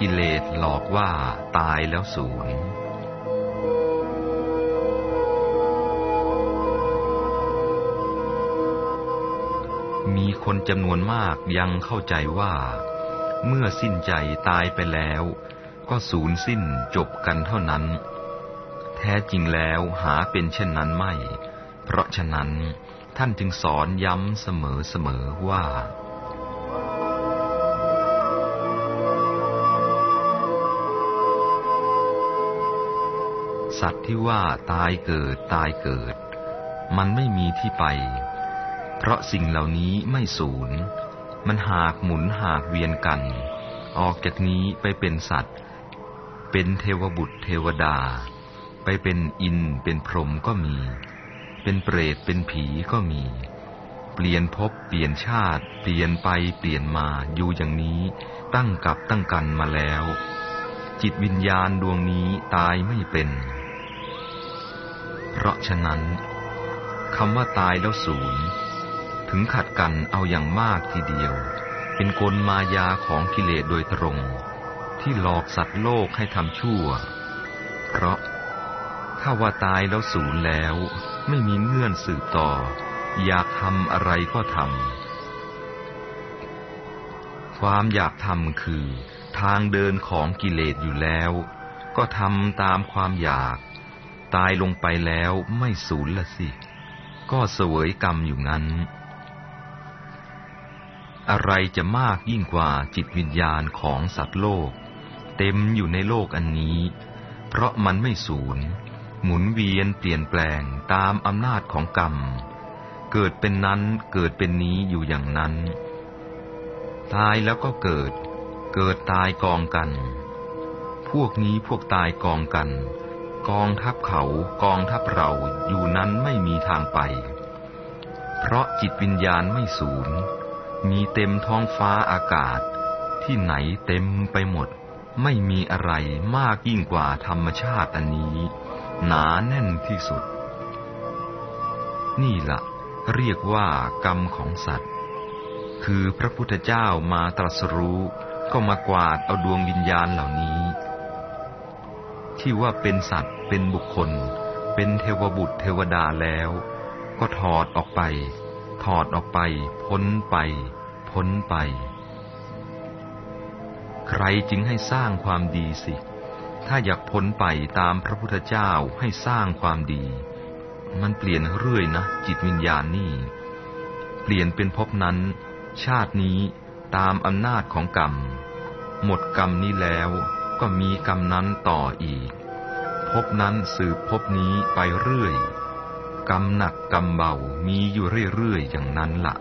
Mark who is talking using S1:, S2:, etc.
S1: กิเลสหลอกว่าตายแล้วสูญมีคนจำนวนมากยังเข้าใจว่า เมื่อสิ้นใจตายไปแล้ว ก็สูญสิ้นจบกันเท่านั้น แท้จริงแล้วหาเป็นเช่นนั้นไม่ เพราะฉะนั้นท่านจึงสอนย้ำเสมอๆว่า สัตว์ที่ว่าตายเกิดตายเกิด มันไม่มีที่ไป เพราะสิ่งเหล่านี้ไม่สูญ มันหากหมุนหากเวียนกัน ออกจากนี้ไปเป็นสัตว์ เป็นเทวบุตรเทวดา ไปเป็นอินเป็นพรหมก็มี เป็นเปรตเป็นผีก็มี เปลี่ยนภพเปลี่ยนชาติ เปลี่ยนไปเปลี่ยนมาอยู่อย่างนี้ตั้งกับตั้งกันมาแล้วจิตวิญญาณดวงนี้ตายไม่เป็น เพราะฉะนั้นคำว่าตายแล้วศูนย์ถึงขัดกันเอาอย่างมากทีเดียว เป็นกลมายาของกิเลสโดยตรง ที่หลอกสัตว์โลกให้ทำชั่ว เพราะถ้าว่าตายแล้วศูนย์แล้ว ไม่มีเงื่อนสืบต่อ อยากทำอะไรก็ทำความอยากทำคือ ทางเดินของกิเลสอยู่แล้ว ก็ทำตามความอยาก ตายลงไปแล้วไม่สูญละสิ ก็เสวยกรรมอยู่งั้น อะไรจะมากยิ่งกว่าจิตวิญญาณของสัตว์โลก เต็มอยู่ในโลกอันนี้ เพราะมันไม่สูญ หมุนเวียนเปลี่ยนแปลงตามอำนาจของกรรม เกิดเป็นนั้นเกิดเป็นนี้อยู่อย่างนั้น ตายแล้วก็เกิด เกิดตายกองกัน พวกนี้พวกตายกองกัน กองทัพเขากองทัพเราอยู่นั้นไม่มีทางไป เพราะจิตวิญญาณไม่สูญ มีเต็มท้องฟ้าอากาศ ที่ไหนเต็มไปหมด ไม่มีอะไรมากยิ่งกว่าธรรมชาติอันนี้ หนาแน่นที่สุด นี่ละ่ะ เรียกว่ากรรมของสัตว์ คือพระพุทธเจ้ามาตรัสรู้ก็มากวาดเอาดวงวิญญาณเหล่านี้ ที่ว่าเป็นสัตว์เป็นบุคคล เป็นเทวบุตรเทวดาแล้ว ก็ถอดออกไป ถอดออกไป พ้นไป พ้นไป ใครจึงให้สร้างความดีสิ ถ้าอยากพ้นไปตามพระพุทธเจ้าให้สร้างความดี มันเปลี่ยนเรื่อยนะ จิตวิญญาณนี่ เปลี่ยนเป็นภพนั้น ชาตินี้ตามอำนาจของกรรม หมดกรรมนี้แล้ว ก็มีกรรมนั้นต่ออีก พบนั้นสืบพบนี้ไปเรื่อย กรรมหนักกรรมเบามีอยู่เรื่อยๆอย่างนั้นละ่ะ